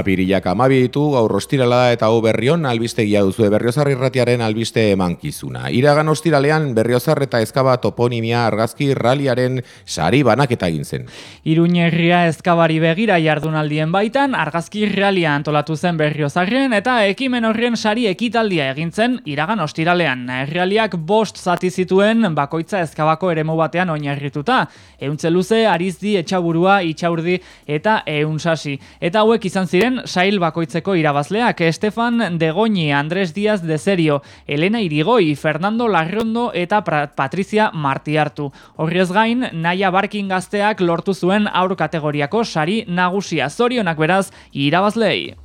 Apirilak amabi ditu, gaur ostirala eta hau berrion albistegia duzu berriozarri ratiaren albiste emankizuna. Iragan ostiralean berriozar eta ezkaba toponimia argazki raliaren sari banaketa egin zen. Iruñerria ezkabari begira jardunaldien baitan, argazki ralia antolatu zen berriozarren eta ekimen horren sari ekitaldia egintzen iragan ostiralean. Errealiak bost zati zituen bakoitza ezkabako eremu batean oinarrituta. Euntze luze, arizdi, etxaburua, itxaurdi eta eunsasi. Eta hauek izan ziren sail bakoitzeko irabazleak Estefan Degoñi, Andres Díaz de Serio, Elena Irigoi, Fernando Larrondo eta Patricia Martiartu. Horrez gain, Naia Barkin gazteak lortu zuen aur kategoriako sari nagusia zorionak beraz irabazlei.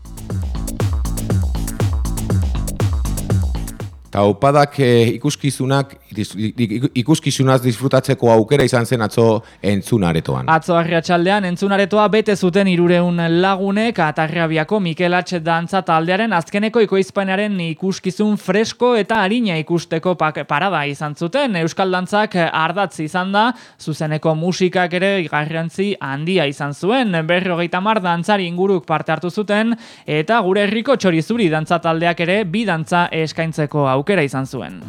Taupadak eh, ikuskizunak ikuskizunaz disfrutatzeko aukera izan zen atzo entzunaretoan. Atzo arriatxaldean entzunaretoa bete zuten irureun lagunek atarrabiako Mikel H. Dantza taldearen azkeneko ikoizpainaren ikuskizun fresko eta harina ikusteko parada izan zuten. Euskal Dantzak ardatz izan da, zuzeneko musikak ere garrantzi handia izan zuen. Berrogeita mar dantzari inguruk parte hartu zuten eta gure herriko txorizuri dantza taldeak ere bi dantza eskaintzeko aukera izan zuen.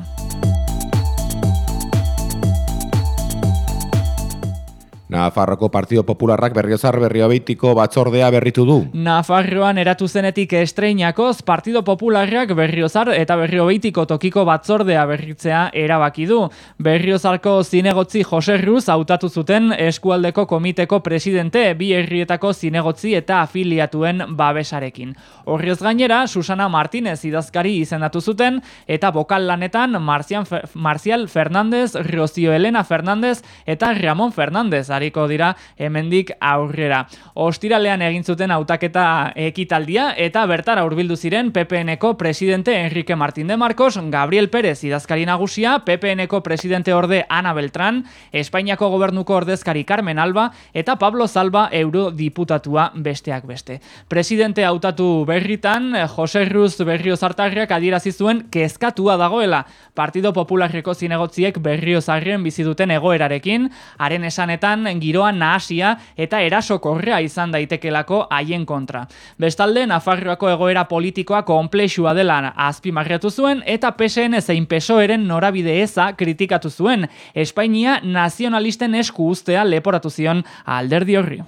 Nafarroko Partido Popularrak berriozar berriobeitiko batzordea berritu du. Nafarroan eratu zenetik estreinakoz Partido Popularrak berriozar eta berriobeitiko tokiko batzordea berritzea erabaki du. Berriozarko zinegotzi Jose Ruz hautatu zuten eskualdeko komiteko presidente bi herrietako zinegotzi eta afiliatuen babesarekin. Horrez gainera, Susana Martinez idazkari izendatu zuten eta bokal lanetan Marcial Fernandez, Rocío Elena Fernandez eta Ramón Fernandez ariko dira hemendik aurrera. Ostiralean egin zuten hautaketa ekitaldia eta bertara hurbildu ziren PPNko presidente Enrique Martín de Marcos, Gabriel Pérez idazkari nagusia, PPNko presidente orde Ana Beltrán, Espainiako gobernuko ordezkari Carmen Alba eta Pablo Zalba eurodiputatua besteak beste. Presidente hautatu berritan, Jose Ruz berrio zartarriak adierazi zuen kezkatua dagoela. Partido Popularreko zinegotziek berrio zarrien bizi duten egoerarekin, haren esanetan giroa nahasia eta eraso korrea izan daitekelako haien kontra. Bestalde, Nafarroako egoera politikoa konplexua dela azpimarratu zuen eta PSN zein PSOEren norabide eza kritikatu zuen. Espainia nazionalisten esku ustea leporatu zion alderdi horri.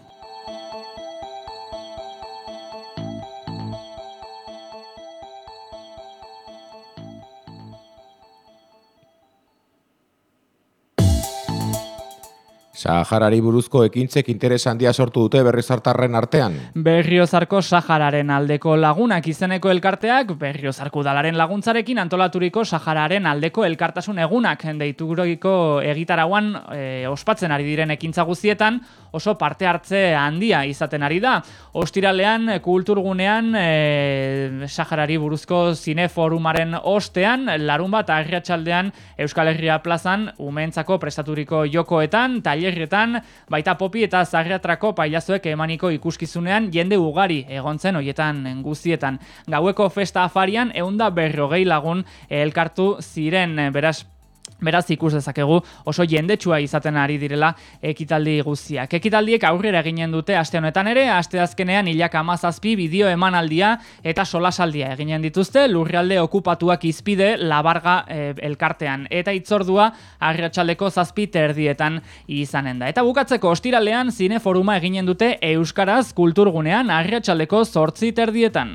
Saharari buruzko ekintzek interes handia sortu dute berrizartarren artean. Berriozarko Sahararen aldeko lagunak izeneko elkarteak, Berriozarko udalaren laguntzarekin antolaturiko Sahararen aldeko elkartasun egunak deitugurogiko egitarauan e, ospatzen ari diren ekintza guztietan, oso parte hartze handia izaten ari da. Ostiralean, kulturgunean, e, Saharari buruzko zineforumaren ostean, larun bat agriatxaldean Euskal Herria plazan, umentzako prestaturiko jokoetan, taller tailerretan, baita popi eta zagreatrako pailazoek emaniko ikuskizunean jende ugari egontzen hoietan guztietan. Gaueko festa afarian eunda berrogei lagun elkartu ziren, beraz Beraz ikus dezakegu oso jendetsua izaten ari direla ekitaldi guztiak. Ekitaldiek aurrera eginen dute aste honetan ere, aste azkenean hilak amazazpi bideo emanaldia eta solasaldia eginen dituzte lurrealde okupatuak izpide labarga e, elkartean. Eta itzordua agriatxaldeko zazpi terdietan izanen da. Eta bukatzeko ostiralean zineforuma eginen dute Euskaraz kulturgunean agriatxaldeko zortzi terdietan.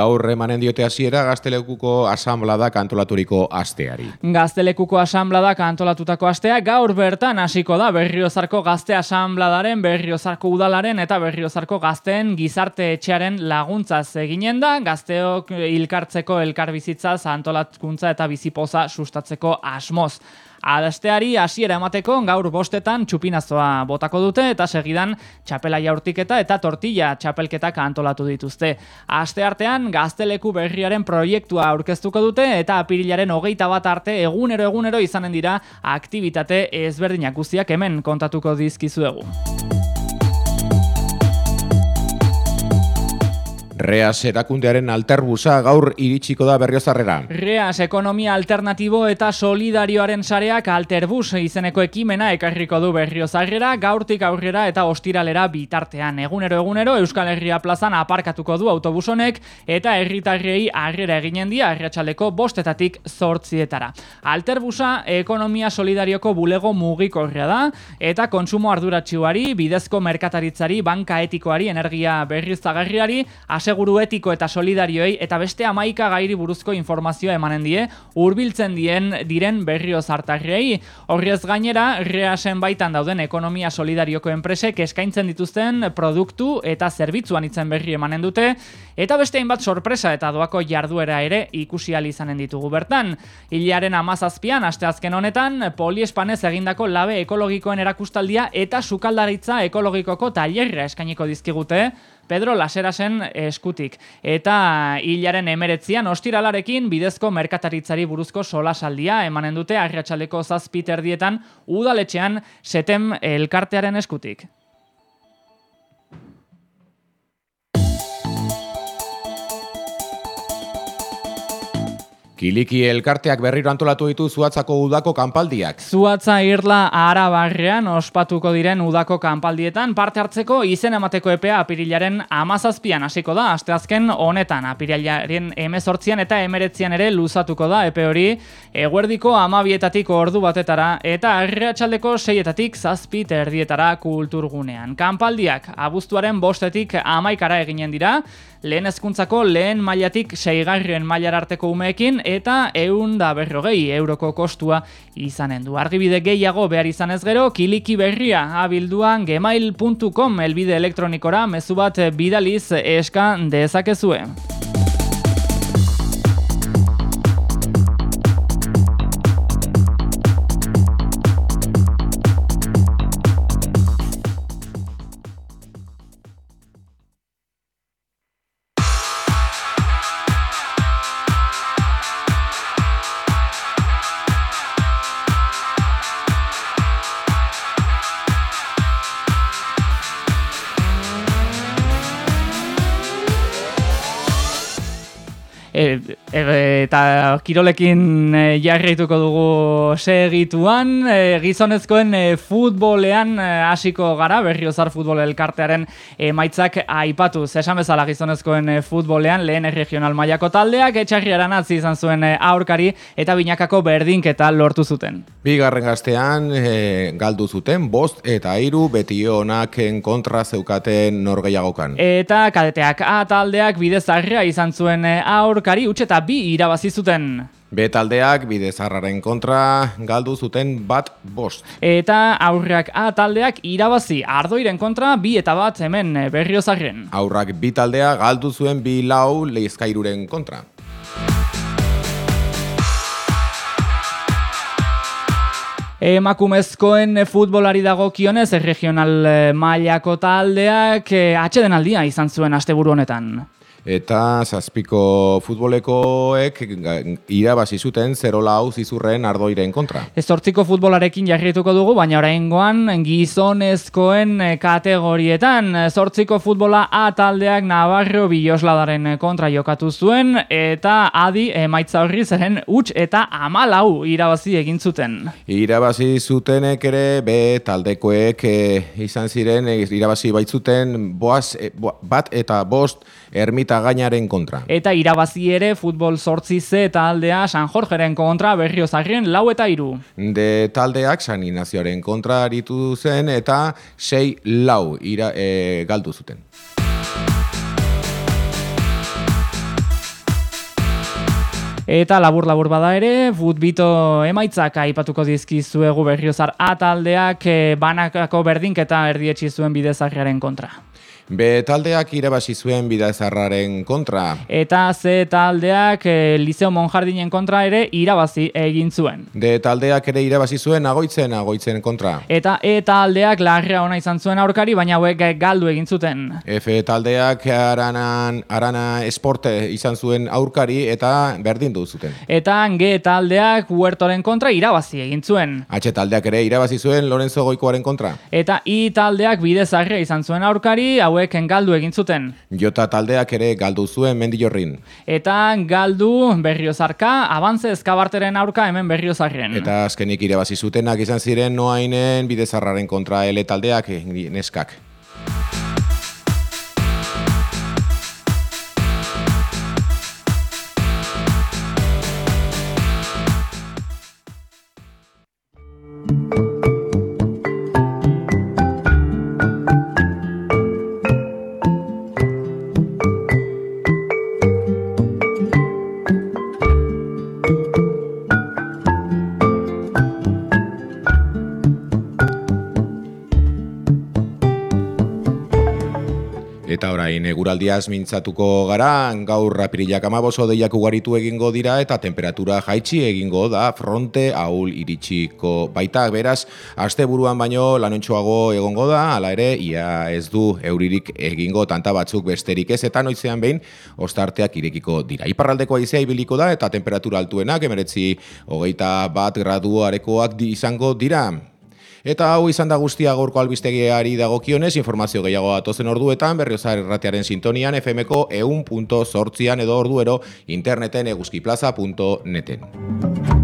Gaur emanen diote hasiera Gaztelekuko asamblada kantolaturiko asteari. Gaztelekuko asamblada kantolatutako astea gaur bertan hasiko da Berriozarko Gazte Asambladaren, Berriozarko Udalaren eta Berriozarko Gazteen Gizarte Etxearen laguntza eginen da gazteok hilkartzeko elkarbizitzaz antolatkuntza eta bizipoza sustatzeko asmoz. Adasteari hasiera emateko gaur bostetan txupinazoa botako dute eta segidan txapela jaurtiketa eta tortilla txapelketak antolatu dituzte. Aste artean gazteleku berriaren proiektua aurkeztuko dute eta apirilaren hogeita bat arte egunero egunero izanen dira aktivitate ezberdinak guztiak hemen kontatuko dizkizuegu. Reas erakundearen alterbusa gaur iritsiko da berriozarrera. Reas ekonomia alternatibo eta solidarioaren sareak alterbus izeneko ekimena ekarriko du berriozarrera gaurtik aurrera eta ostiralera bitartean. Egunero egunero Euskal Herria plazan aparkatuko du autobusonek eta herritarrei harrera eginen dia arratsaleko bostetatik zortzietara. Alterbusa ekonomia solidarioko bulego mugikorria da eta kontsumo arduratsuari, bidezko merkataritzari, banka etikoari, energia berriztagarriari, aseguru etiko eta solidarioei eta beste amaika gairi buruzko informazioa emanen die, hurbiltzen dien diren berrio zartarrei. Horriez gainera, reasen baitan dauden ekonomia solidarioko enpresek eskaintzen dituzten produktu eta zerbitzuan itzen berri emanen dute, eta beste hainbat sorpresa eta doako jarduera ere ikusi izanen ditugu bertan. Hilaren amazazpian, asteazken honetan, poliespanez egindako labe ekologikoen erakustaldia eta sukaldaritza ekologikoko tailerra eskainiko dizkigute, Pedro Laserasen eskutik. Eta hilaren emeretzian ostiralarekin bidezko merkataritzari buruzko solasaldia emanen dute arriatxaleko zazpiterdietan udaletxean setem elkartearen eskutik. Kiliki elkarteak berriro antolatu ditu zuatzako udako kanpaldiak. Zuatza irla arabarrean ospatuko diren udako kanpaldietan parte hartzeko izen emateko epea apirilaren amazazpian hasiko da, asteazken honetan apirilaren emezortzian eta emeretzian ere luzatuko da epe hori eguerdiko amabietatik ordu batetara eta arreatxaldeko seietatik zazpit erdietara kulturgunean. Kanpaldiak abuztuaren bostetik amaikara eginen dira, lehen ezkuntzako lehen mailatik seigarren mailar arteko umeekin eta eun da berrogei euroko kostua izanen du. Argibide gehiago behar izanez gero, kiliki berria abilduan gemail.com elbide elektronikora mezu bat bidaliz eska dezakezue. E, eta kirolekin e, jarraituko dugu segituan e, gizonezkoen e, futbolean e, hasiko gara berriozar futbol elkartearen emaitzak aipatu esan bezala gizonezkoen e, futbolean lehen regional mailako taldeak etxarriaran atzi izan zuen e, aurkari eta binakako berdinketa lortu zuten. Bigarren gaztean galdu zuten bost eta hiru beti honaken kontra zeukaten norgeiagokan eta kadeteak A taldeak bidezarria izan zuen aurkari aurkari utxe eta bi irabazi zuten. taldeak bide zarraren kontra galdu zuten bat bost. Eta aurrak A taldeak irabazi ardoiren kontra bi eta bat hemen berriozarren. Aurrak bi taldea galdu zuen bi lau leizkairuren kontra. Emakumezkoen futbolari dago kionez, regional mailako taldeak eh, atxeden aldia izan zuen asteburu honetan eta zazpiko futbolekoek irabazi zuten zerola hau zizurren ardoiren kontra. Ez futbolarekin jarrituko dugu, baina oraingoan gizonezkoen kategorietan. Zortziko futbola A taldeak Navarro Bilosladaren kontra jokatu zuen, eta adi emaitza horri zeren huts eta amalau irabazi egin zuten. Irabazi zutenek ere, be taldekoek e, izan ziren, e, irabazi baitzuten boaz, e, bat eta bost ermita eta gainaren kontra. Eta irabazi ere futbol sortzi ze taldea San Jorgeren kontra berrio zagren lau eta iru. De taldeak San Inazioaren kontra aritu zen eta sei lau ira, e, galdu zuten. Eta labur-labur bada ere, futbito emaitzak aipatuko dizkizuegu berriozar A taldeak e, banakako berdinketa erdietsi zuen bidezarriaren kontra. B taldeak irabazi zuen bidazarraren kontra. Eta Z taldeak e, Liceo Monjardinen kontra ere irabazi egin zuen. D taldeak ere irabazi zuen agoitzen agoitzen kontra. Eta E taldeak larrea ona izan zuen aurkari, baina hauek galdu egin zuten. F taldeak aranan, arana esporte izan zuen aurkari eta berdin du zuten. Eta G taldeak huertoren kontra irabazi egin zuen. H taldeak ere irabazi zuen Lorenzo Goikoaren kontra. Eta I taldeak bidezarria izan zuen aurkari, hauek hauek galdu egin zuten. Jota taldeak ere galdu zuen mendilorrin. Eta galdu berriozarka, abantze eskabarteren aurka hemen berriozarren. Eta azkenik irabazi zutenak izan ziren noainen bidezarraren kontra ele taldeak neskak. Orain eguraldiaz mintzatuko gara, gaur apirilak amaboso deiak ugaritu egingo dira eta temperatura jaitsi egingo da fronte ahul iritsiko baita. Beraz, aste buruan baino lanontxoago egongo da, ala ere, ia ez du euririk egingo tanta batzuk besterik ez, eta noizean behin, ostarteak irekiko dira. Iparraldeko aizea ibiliko da eta temperatura altuenak, emeretzi hogeita bat graduarekoak izango dira. Eta hau izan da guztia gaurko albistegiari dagokionez, informazio gehiago atozen orduetan, berriozar erratearen sintonian, FMko eun.sortzian edo orduero interneten eguzkiplaza.neten.